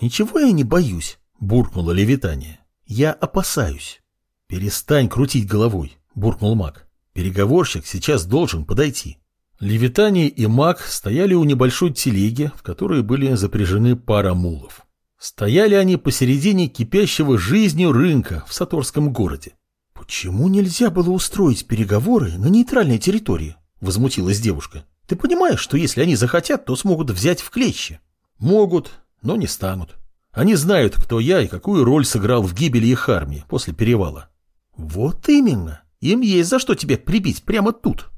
Ничего я не боюсь, буркнула Левитания. Я опасаюсь. Перестань крутить головой, буркнул маг. Переговорщик сейчас должен подойти. Левитания и маг стояли у небольшой телеги, в которой были запряжены пара мулов. Стояли они посередине кипящего жизнью рынка в Саторском городе. «Почему нельзя было устроить переговоры на нейтральной территории?» – возмутилась девушка. «Ты понимаешь, что если они захотят, то смогут взять в клещи?» «Могут, но не станут. Они знают, кто я и какую роль сыграл в гибели их армии после перевала». «Вот именно. Им есть за что тебя прибить прямо тут».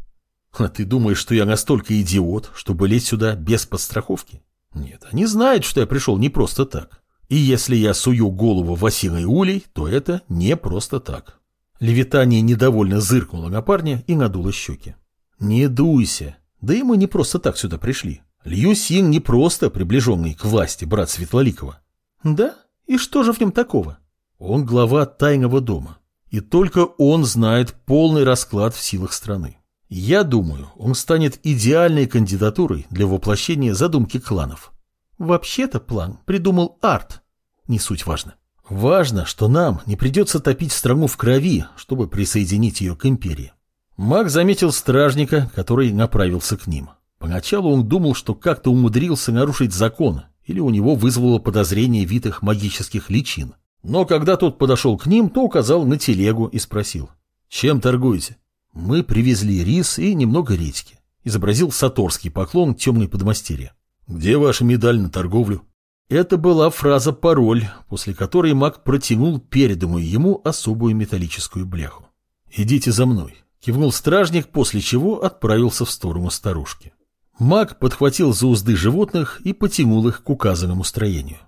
«А ты думаешь, что я настолько идиот, чтобы лезть сюда без подстраховки?» «Нет, они знают, что я пришел не просто так. И если я сую голову в осиной улей, то это не просто так». Левитания недовольно зыркнула на парня и надула щеки. «Не дуйся. Да и мы не просто так сюда пришли. Лью Син не просто приближенный к власти брат Светлоликова». «Да? И что же в нем такого?» «Он глава тайного дома. И только он знает полный расклад в силах страны. Я думаю, он станет идеальной кандидатурой для воплощения задумки кланов». «Вообще-то план придумал Арт. Не суть важно. Важно, что нам не придется топить страну в крови, чтобы присоединить ее к империи. Маг заметил стражника, который направился к ним. Поначалу он думал, что как-то умудрился нарушить закон, или у него вызвало подозрение вид их магических личин. Но когда тот подошел к ним, то указал на телегу и спросил. «Чем торгуете?» «Мы привезли рис и немного редьки», — изобразил саторский поклон темной подмастерья. «Где ваша медаль на торговлю?» Это была фраза-пароль, после которой маг протянул переданную ему особую металлическую бляху. «Идите за мной», — кивнул стражник, после чего отправился в сторону старушки. Маг подхватил за узды животных и потянул их к указанному строению.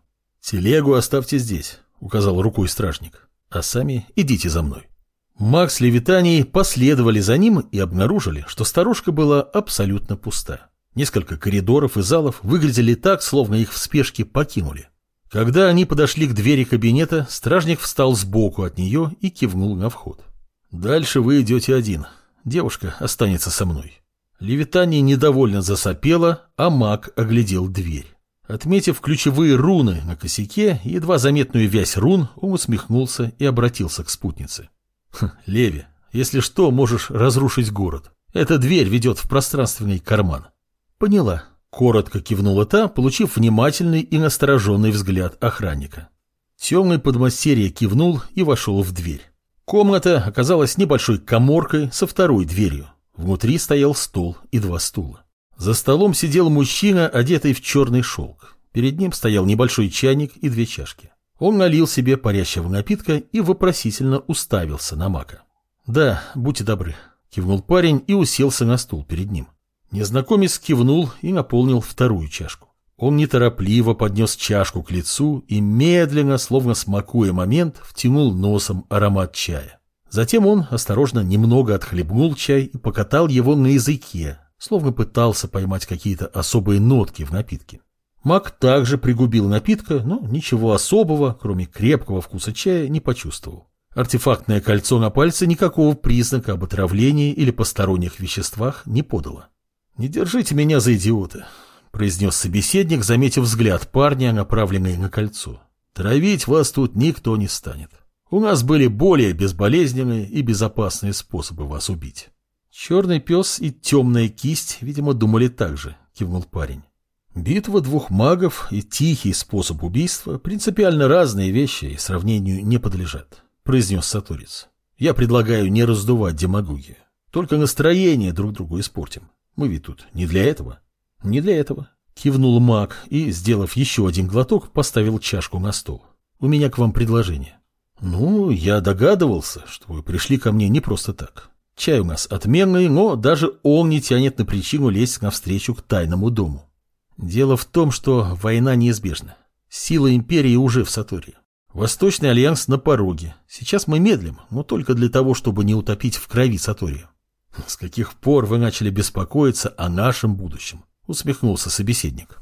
«Телегу оставьте здесь», — указал рукой стражник, — «а сами идите за мной». Маг с Левитанией последовали за ним и обнаружили, что старушка была абсолютно пуста. Несколько коридоров и залов выглядели так, словно их в спешке покинули. Когда они подошли к двери кабинета, стражник встал сбоку от нее и кивнул на вход. «Дальше вы идете один. Девушка останется со мной». Левитания недовольно засопела, а маг оглядел дверь. Отметив ключевые руны на косяке и едва заметную вязь рун, он усмехнулся и обратился к спутнице. «Хм, «Леви, если что, можешь разрушить город. Эта дверь ведет в пространственный карман. «Поняла», — коротко кивнула та, получив внимательный и настороженный взгляд охранника. Темный подмастерье кивнул и вошел в дверь. Комната оказалась небольшой коморкой со второй дверью. Внутри стоял стол и два стула. За столом сидел мужчина, одетый в черный шелк. Перед ним стоял небольшой чайник и две чашки. Он налил себе парящего напитка и вопросительно уставился на мака. «Да, будьте добры», — кивнул парень и уселся на стул перед ним. Незнакомец кивнул и наполнил вторую чашку. Он неторопливо поднес чашку к лицу и медленно, словно смакуя момент, втянул носом аромат чая. Затем он осторожно немного отхлебнул чай и покатал его на языке, словно пытался поймать какие-то особые нотки в напитке. Мак также пригубил напитка, но ничего особого, кроме крепкого вкуса чая, не почувствовал. Артефактное кольцо на пальце никакого признака об отравлении или посторонних веществах не подало. «Не держите меня за идиота», — произнес собеседник, заметив взгляд парня, направленный на кольцо. «Травить вас тут никто не станет. У нас были более безболезненные и безопасные способы вас убить». «Черный пес и темная кисть, видимо, думали так же», — кивнул парень. «Битва двух магов и тихий способ убийства принципиально разные вещи и сравнению не подлежат», — произнес Сатурец. «Я предлагаю не раздувать демагогию, только настроение друг другу испортим. Мы ведь тут не для этого. Не для этого. Кивнул маг и, сделав еще один глоток, поставил чашку на стол. У меня к вам предложение. Ну, я догадывался, что вы пришли ко мне не просто так. Чай у нас отменный, но даже он не тянет на причину лезть навстречу к тайному дому. Дело в том, что война неизбежна. Сила империи уже в Саторе. Восточный альянс на пороге. Сейчас мы медлим, но только для того, чтобы не утопить в крови Саторию. «С каких пор вы начали беспокоиться о нашем будущем?» — усмехнулся собеседник.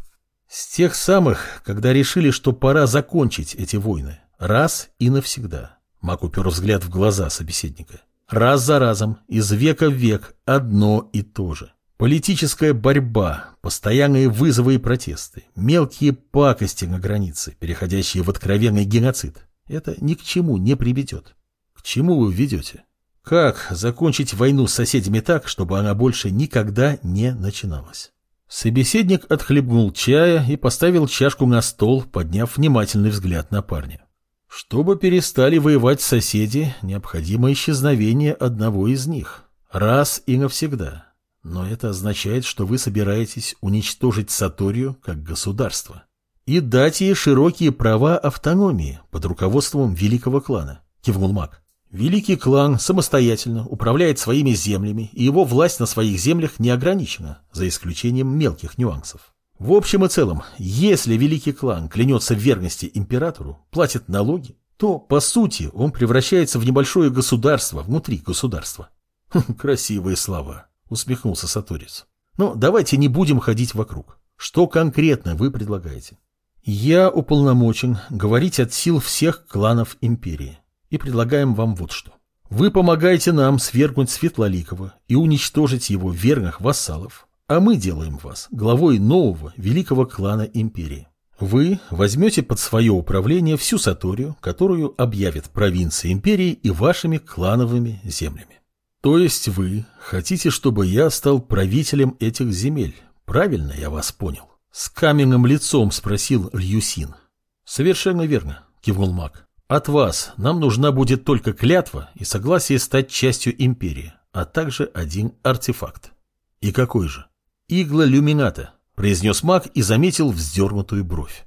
«С тех самых, когда решили, что пора закончить эти войны. Раз и навсегда». Мак упер взгляд в глаза собеседника. «Раз за разом, из века в век, одно и то же. Политическая борьба, постоянные вызовы и протесты, мелкие пакости на границе, переходящие в откровенный геноцид – это ни к чему не приведет. К чему вы ведете? Как закончить войну с соседями так, чтобы она больше никогда не начиналась? Собеседник отхлебнул чая и поставил чашку на стол, подняв внимательный взгляд на парня. Чтобы перестали воевать соседи, необходимо исчезновение одного из них. Раз и навсегда. Но это означает, что вы собираетесь уничтожить Саторию как государство. И дать ей широкие права автономии под руководством великого клана, кивнул маг. Великий клан самостоятельно управляет своими землями, и его власть на своих землях не ограничена, за исключением мелких нюансов. В общем и целом, если великий клан клянется в верности императору, платит налоги, то, по сути, он превращается в небольшое государство внутри государства. «Хм, красивые слова, усмехнулся Саторис. Но давайте не будем ходить вокруг. Что конкретно вы предлагаете? Я уполномочен говорить от сил всех кланов империи и предлагаем вам вот что. Вы помогаете нам свергнуть Светлоликова и уничтожить его верных вассалов, а мы делаем вас главой нового великого клана империи. Вы возьмете под свое управление всю Саторию, которую объявит провинция империи и вашими клановыми землями. То есть вы хотите, чтобы я стал правителем этих земель, правильно я вас понял? С каменным лицом спросил Льюсин. Совершенно верно, кивнул маг. От вас нам нужна будет только клятва и согласие стать частью империи, а также один артефакт. И какой же? Игла люмината, произнес маг и заметил вздернутую бровь.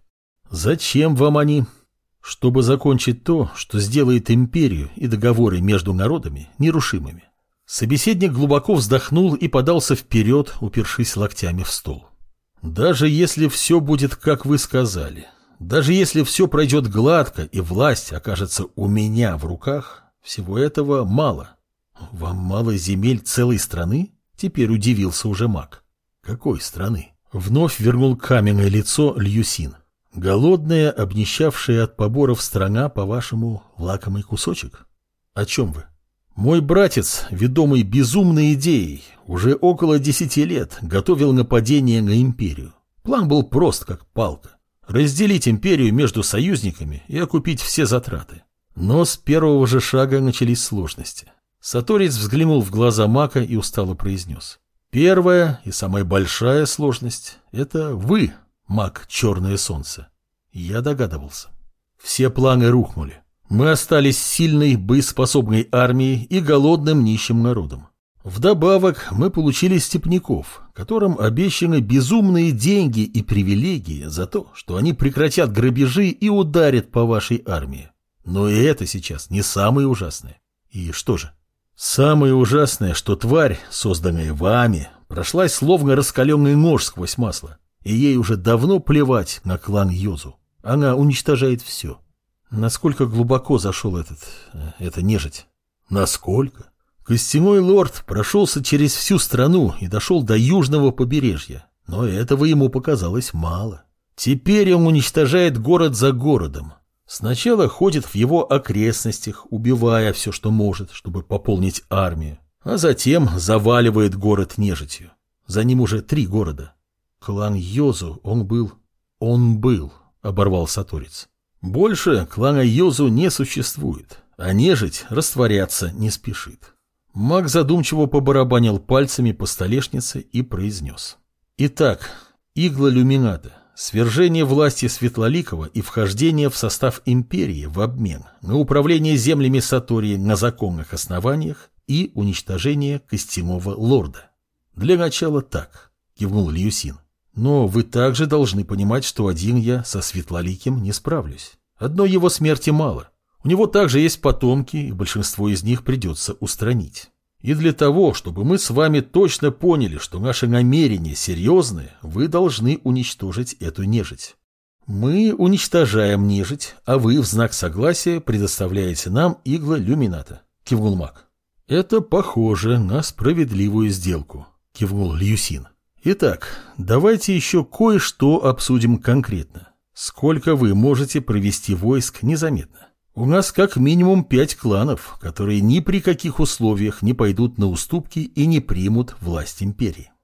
Зачем вам они? Чтобы закончить то, что сделает империю и договоры между народами нерушимыми. Собеседник глубоко вздохнул и подался вперед, упершись локтями в стол. Даже если все будет, как вы сказали, даже если все пройдет гладко и власть окажется у меня в руках, всего этого мало. Вам мало земель целой страны? Теперь удивился уже маг. Какой страны? Вновь вернул каменное лицо Льюсин. Голодная, обнищавшая от поборов страна, по-вашему, лакомый кусочек? О чем вы? Мой братец, ведомый безумной идеей, уже около десяти лет готовил нападение на империю. План был прост, как палка. Разделить империю между союзниками и окупить все затраты. Но с первого же шага начались сложности. Саторец взглянул в глаза Мака и устало произнес. Первая и самая большая сложность – это вы, Мак Черное Солнце. Я догадывался. Все планы рухнули. Мы остались сильной, боеспособной армией и голодным нищим народом. Вдобавок мы получили степняков, которым обещаны безумные деньги и привилегии за то, что они прекратят грабежи и ударят по вашей армии. Но и это сейчас не самое ужасное. И что же? Самое ужасное, что тварь, созданная вами, прошлась словно раскаленный нож сквозь масло, и ей уже давно плевать на клан Йозу. Она уничтожает все. Насколько глубоко зашел этот... Э, эта нежить? Насколько? Костяной лорд прошелся через всю страну и дошел до южного побережья, но этого ему показалось мало. Теперь он уничтожает город за городом. Сначала ходит в его окрестностях, убивая все, что может, чтобы пополнить армию, а затем заваливает город нежитью. За ним уже три города. Клан Йозу он был... Он был, оборвал Саторец. Больше клана Йозу не существует, а нежить растворяться не спешит. Маг задумчиво побарабанил пальцами по столешнице и произнес. Итак, игла люмината, свержение власти Светлоликова и вхождение в состав империи в обмен на управление землями Сатории на законных основаниях и уничтожение костяного лорда. Для начала так, кивнул Льюсин. Но вы также должны понимать, что один я со Светлоликим не справлюсь. Одной его смерти мало. У него также есть потомки, и большинство из них придется устранить. И для того, чтобы мы с вами точно поняли, что наши намерения серьезные, вы должны уничтожить эту нежить. Мы уничтожаем нежить, а вы в знак согласия предоставляете нам игла люмината, кивнул маг. Это похоже на справедливую сделку, кивнул Льюсин. Итак, давайте еще кое-что обсудим конкретно. Сколько вы можете провести войск незаметно? У нас как минимум пять кланов, которые ни при каких условиях не пойдут на уступки и не примут власть империи.